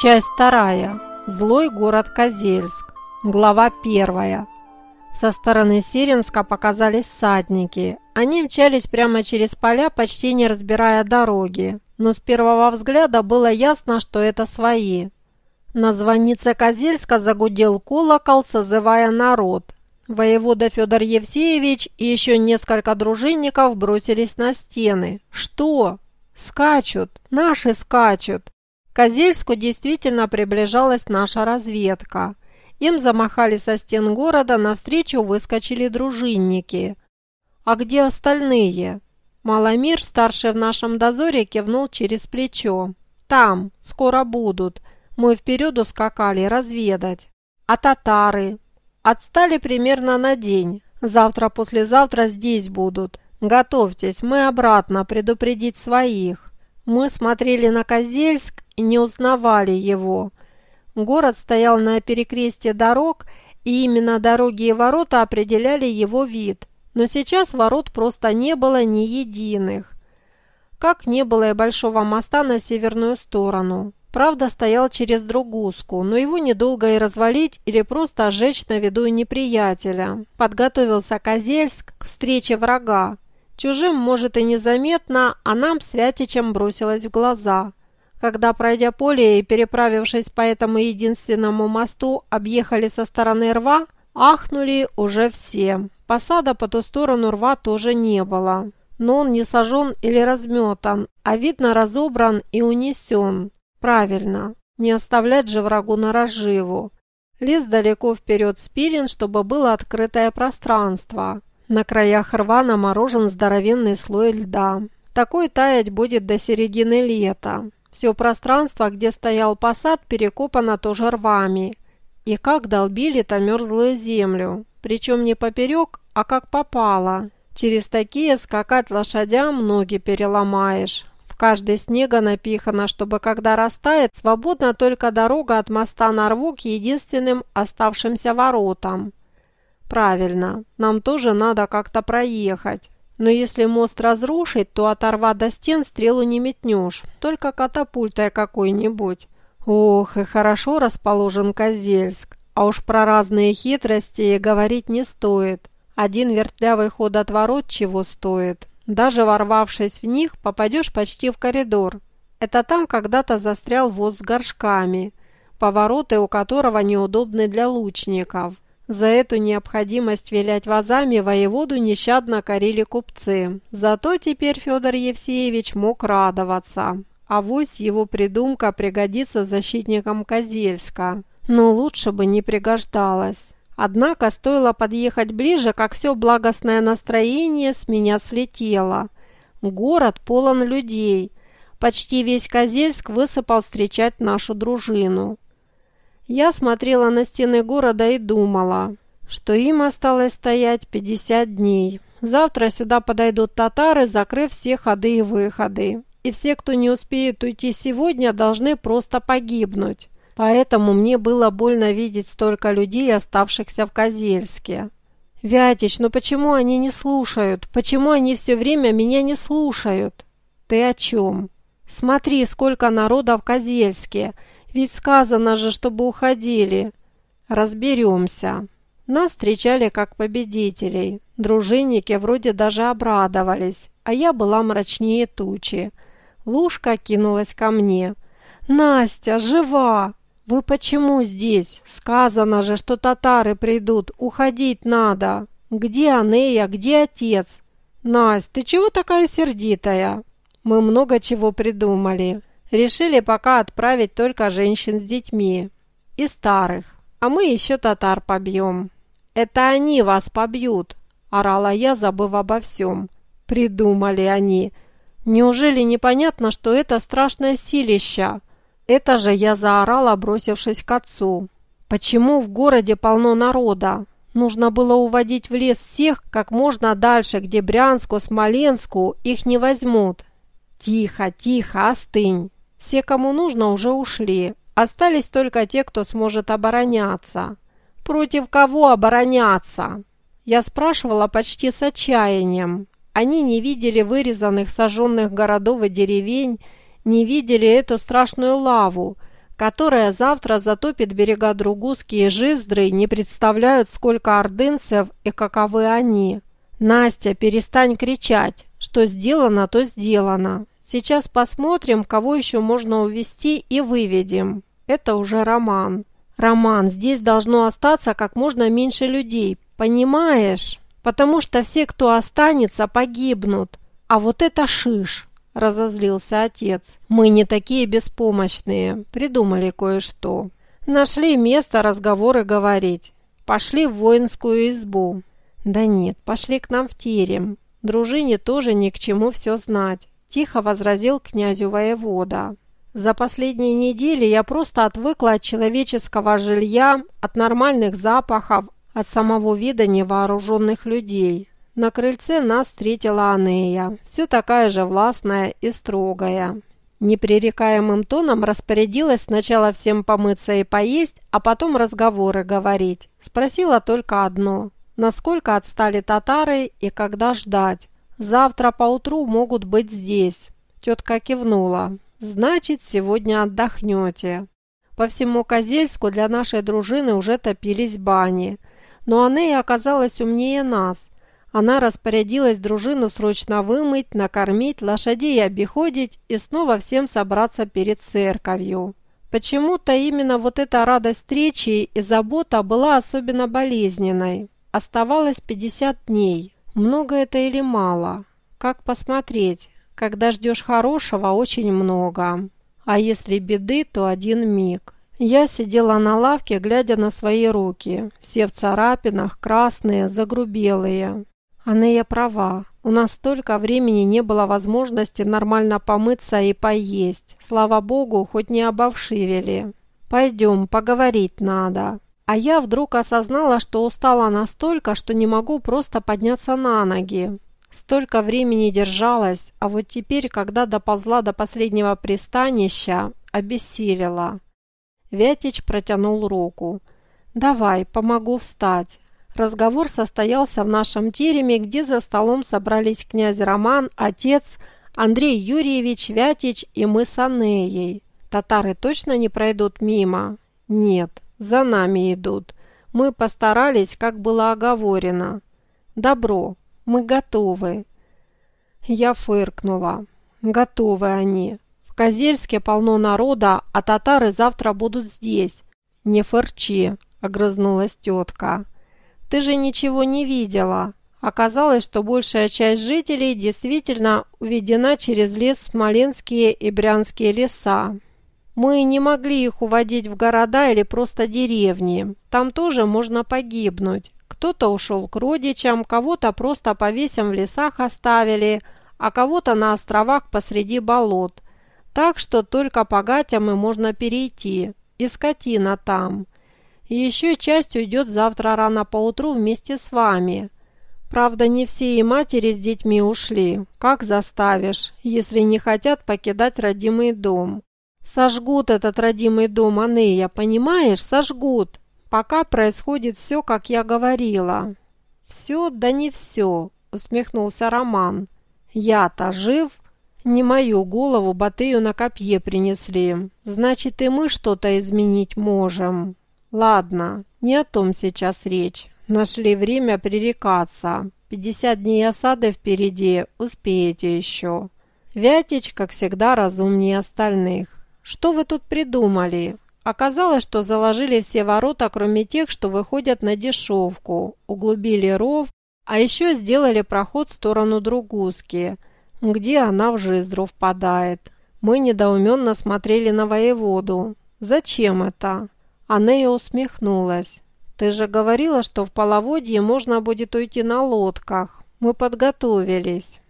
Часть вторая. Злой город Козельск. Глава первая. Со стороны Сиренска показались садники. Они мчались прямо через поля, почти не разбирая дороги. Но с первого взгляда было ясно, что это свои. На звоннице Козельска загудел колокол, созывая народ. Воевода Федор Евсеевич и еще несколько дружинников бросились на стены. «Что?» «Скачут! Наши скачут!» К Козельску действительно приближалась наша разведка. Им замахали со стен города, навстречу выскочили дружинники. «А где остальные?» Маломир, старший в нашем дозоре, кивнул через плечо. «Там, скоро будут. Мы вперед ускакали разведать. А татары?» «Отстали примерно на день. Завтра-послезавтра здесь будут. Готовьтесь, мы обратно предупредить своих». Мы смотрели на Козельск и не узнавали его. Город стоял на перекрестье дорог, и именно дороги и ворота определяли его вид. Но сейчас ворот просто не было ни единых. Как не было и большого моста на северную сторону. Правда, стоял через Другуску, но его недолго и развалить или просто сжечь на виду неприятеля. Подготовился Козельск к встрече врага. Чужим, может, и незаметно, а нам с Вятичем бросилось в глаза. Когда, пройдя поле и переправившись по этому единственному мосту, объехали со стороны рва, ахнули уже все. Посада по ту сторону рва тоже не было. Но он не сожжен или разметан, а видно разобран и унесен. Правильно, не оставлять же врагу на разживу. Лес далеко вперед спилен, чтобы было открытое пространство. На краях рва наморожен здоровенный слой льда. Такой таять будет до середины лета. Все пространство, где стоял посад, перекопано тоже рвами. И как долбили-то мерзлую землю. Причем не поперек, а как попало. Через такие скакать лошадям ноги переломаешь. В каждой снега напихано, чтобы когда растает, свободна только дорога от моста на рву к единственным оставшимся воротам. Правильно, нам тоже надо как-то проехать. Но если мост разрушить, то оторва до стен стрелу не метнешь, только катапультой какой-нибудь. Ох, и хорошо расположен Козельск. А уж про разные хитрости говорить не стоит. Один вертлявый ход от ворот чего стоит. Даже ворвавшись в них, попадешь почти в коридор. Это там когда-то застрял воз с горшками, повороты у которого неудобны для лучников. За эту необходимость вилять вазами воеводу нещадно корили купцы. Зато теперь Федор Евсеевич мог радоваться. Авось его придумка пригодится защитникам Козельска. Но лучше бы не пригождалась. Однако стоило подъехать ближе, как все благостное настроение с меня слетело. Город полон людей. Почти весь Козельск высыпал встречать нашу дружину. Я смотрела на стены города и думала, что им осталось стоять 50 дней. Завтра сюда подойдут татары, закрыв все ходы и выходы. И все, кто не успеет уйти сегодня, должны просто погибнуть. Поэтому мне было больно видеть столько людей, оставшихся в Козельске. «Вятич, ну почему они не слушают? Почему они все время меня не слушают?» «Ты о чем?» «Смотри, сколько народа в Козельске. Ведь сказано же, чтобы уходили. Разберемся. Нас встречали как победителей. Дружинники вроде даже обрадовались, а я была мрачнее тучи. Лушка кинулась ко мне. «Настя, жива! Вы почему здесь? Сказано же, что татары придут, уходить надо. Где Анея, где отец?» «Настя, ты чего такая сердитая?» «Мы много чего придумали. Решили пока отправить только женщин с детьми и старых, а мы еще татар побьем. Это они вас побьют, орала я, забыв обо всем. Придумали они. Неужели непонятно, что это страшное силища? Это же я заорала, бросившись к отцу. Почему в городе полно народа? Нужно было уводить в лес всех как можно дальше, где Брянску, Смоленску их не возьмут. Тихо, тихо, остынь. Все, кому нужно, уже ушли. Остались только те, кто сможет обороняться. Против кого обороняться? Я спрашивала почти с отчаянием. Они не видели вырезанных, сожженных городов и деревень, не видели эту страшную лаву, которая завтра затопит берега Другузки и Жиздры, не представляют, сколько ордынцев и каковы они. Настя, перестань кричать. Что сделано, то сделано. Сейчас посмотрим, кого еще можно увести и выведем. Это уже роман. Роман, здесь должно остаться как можно меньше людей, понимаешь? Потому что все, кто останется, погибнут. А вот это шиш, разозлился отец. Мы не такие беспомощные, придумали кое-что. Нашли место разговоры говорить. Пошли в воинскую избу. Да нет, пошли к нам в терем. Дружине тоже ни к чему все знать. Тихо возразил князю воевода. За последние недели я просто отвыкла от человеческого жилья, от нормальных запахов, от самого вида невооруженных людей. На крыльце нас встретила Анея, все такая же властная и строгая. Непререкаемым тоном распорядилась сначала всем помыться и поесть, а потом разговоры говорить. Спросила только одно – насколько отстали татары и когда ждать. Завтра поутру могут быть здесь. Тетка кивнула. Значит, сегодня отдохнете. По всему Козельску для нашей дружины уже топились бани. Но Анея оказалась умнее нас. Она распорядилась дружину срочно вымыть, накормить, лошадей обиходить и снова всем собраться перед церковью. Почему-то именно вот эта радость встречи и забота была особенно болезненной. Оставалось 50 дней. Много это или мало? Как посмотреть? Когда ждешь хорошего, очень много. А если беды, то один миг. Я сидела на лавке, глядя на свои руки. Все в царапинах, красные, загрубелые. Анея права. У нас столько времени не было возможности нормально помыться и поесть. Слава богу, хоть не обовшивели. Пойдем, поговорить надо. А я вдруг осознала, что устала настолько, что не могу просто подняться на ноги. Столько времени держалась, а вот теперь, когда доползла до последнего пристанища, обессилила. Вятич протянул руку. «Давай, помогу встать». Разговор состоялся в нашем тереме, где за столом собрались князь Роман, отец, Андрей Юрьевич, Вятич и мы с Анеей. Татары точно не пройдут мимо? Нет. За нами идут. Мы постарались, как было оговорено. Добро, мы готовы. Я фыркнула. Готовы они. В Козельске полно народа, а татары завтра будут здесь. Не фырчи, огрызнулась тетка. Ты же ничего не видела. Оказалось, что большая часть жителей действительно уведена через лес Смоленские и Брянские леса. Мы не могли их уводить в города или просто деревни. Там тоже можно погибнуть. Кто-то ушел к родичам, кого-то просто повесим в лесах оставили, а кого-то на островах посреди болот. Так что только по гатям и можно перейти. И скотина там. Еще часть уйдет завтра рано поутру вместе с вами. Правда, не все и матери с детьми ушли. Как заставишь, если не хотят покидать родимый дом? Сожгут этот родимый дом, Анея, понимаешь? Сожгут. Пока происходит все, как я говорила. Все, да не все, усмехнулся Роман. Я-то жив. Не мою голову Батыю на копье принесли. Значит, и мы что-то изменить можем. Ладно, не о том сейчас речь. Нашли время пререкаться. Пятьдесят дней осады впереди, успеете еще. Вятич, как всегда, разумнее остальных. Что вы тут придумали? Оказалось, что заложили все ворота, кроме тех, что выходят на дешевку, углубили ров, а еще сделали проход в сторону Другузки, где она в жиздру впадает. Мы недоуменно смотрели на воеводу. «Зачем это?» Анея усмехнулась. «Ты же говорила, что в половодье можно будет уйти на лодках. Мы подготовились».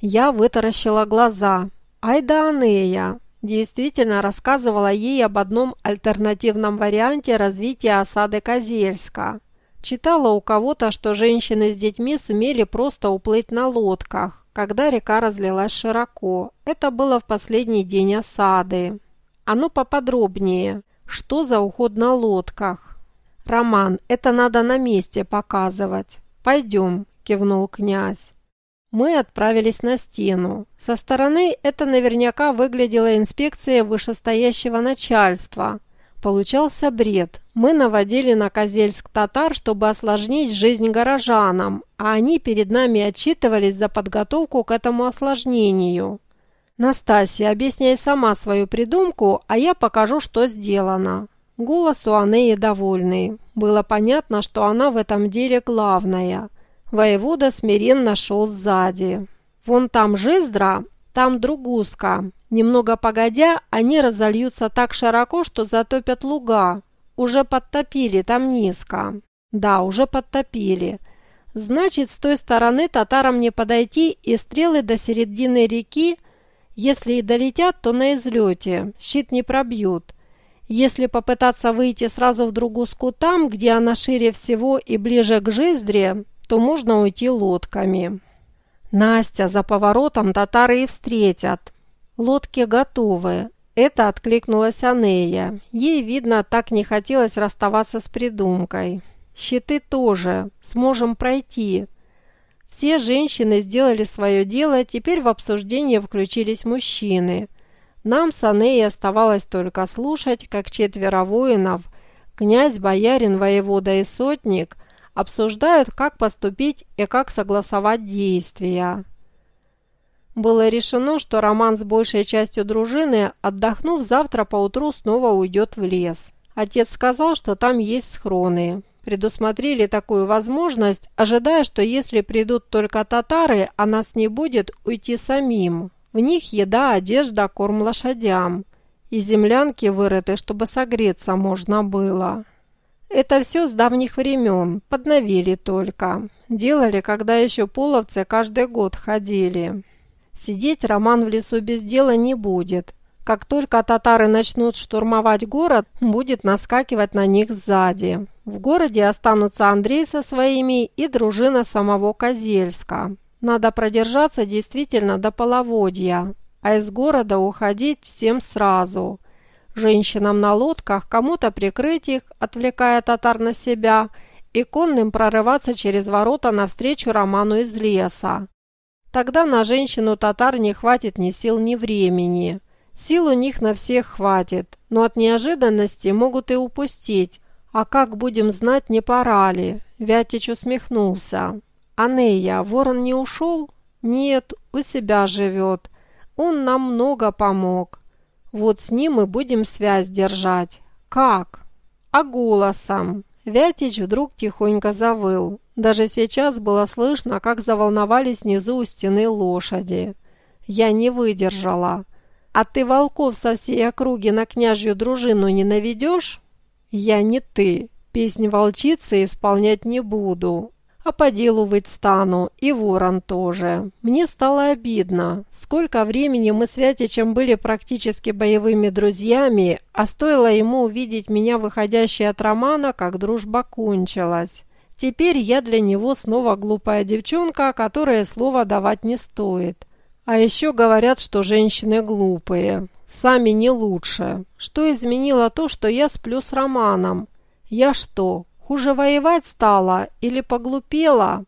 Я вытаращила глаза. «Ай да, Анея, действительно рассказывала ей об одном альтернативном варианте развития осады Козельска. Читала у кого-то, что женщины с детьми сумели просто уплыть на лодках, когда река разлилась широко. Это было в последний день осады. А ну поподробнее, что за уход на лодках? Роман, это надо на месте показывать. Пойдем, кивнул князь. Мы отправились на стену. Со стороны это наверняка выглядело инспекцией вышестоящего начальства. Получался бред. Мы наводили на Козельск татар, чтобы осложнить жизнь горожанам, а они перед нами отчитывались за подготовку к этому осложнению. «Настасья, объясняй сама свою придумку, а я покажу, что сделано». Голос у Анеи довольный. Было понятно, что она в этом деле главная. Воевода смиренно шел сзади. «Вон там Жиздра, там Другуска. Немного погодя, они разольются так широко, что затопят луга. Уже подтопили там низко». «Да, уже подтопили». «Значит, с той стороны татарам не подойти и стрелы до середины реки, если и долетят, то на излете, щит не пробьют». Если попытаться выйти сразу в Другуску там, где она шире всего и ближе к Жиздре, то можно уйти лодками. Настя, за поворотом татары и встретят. Лодки готовы. Это откликнулась Анея. Ей, видно, так не хотелось расставаться с придумкой. Щиты тоже. Сможем пройти. Все женщины сделали свое дело, теперь в обсуждение включились мужчины – нам с Анеей оставалось только слушать, как четверо воинов, князь, боярин, воевода и сотник, обсуждают, как поступить и как согласовать действия. Было решено, что Роман с большей частью дружины, отдохнув завтра поутру, снова уйдет в лес. Отец сказал, что там есть схроны. Предусмотрели такую возможность, ожидая, что если придут только татары, а нас не будет, уйти самим. В них еда, одежда, корм лошадям. И землянки вырыты, чтобы согреться можно было. Это все с давних времен, подновили только. Делали, когда еще половцы каждый год ходили. Сидеть Роман в лесу без дела не будет. Как только татары начнут штурмовать город, будет наскакивать на них сзади. В городе останутся Андрей со своими и дружина самого Козельска. Надо продержаться действительно до половодья, а из города уходить всем сразу. Женщинам на лодках кому-то прикрыть их, отвлекая татар на себя, и конным прорываться через ворота навстречу Роману из леса. Тогда на женщину татар не хватит ни сил, ни времени. Сил у них на всех хватит, но от неожиданности могут и упустить. А как будем знать, не пора ли? Вятич усмехнулся. «Анея, ворон не ушел?» «Нет, у себя живет. Он нам много помог. Вот с ним мы будем связь держать». «Как?» «А голосом?» Вятич вдруг тихонько завыл. Даже сейчас было слышно, как заволновались внизу у стены лошади. Я не выдержала. «А ты волков со всей округи на княжью дружину не наведешь?» «Я не ты. Песнь волчицы исполнять не буду а по делу выть стану, и ворон тоже. Мне стало обидно. Сколько времени мы с Вятичем были практически боевыми друзьями, а стоило ему увидеть меня выходящей от романа, как дружба кончилась. Теперь я для него снова глупая девчонка, которой слова давать не стоит. А еще говорят, что женщины глупые. Сами не лучше. Что изменило то, что я сплю с Романом? Я что, Хуже воевать стала или поглупела?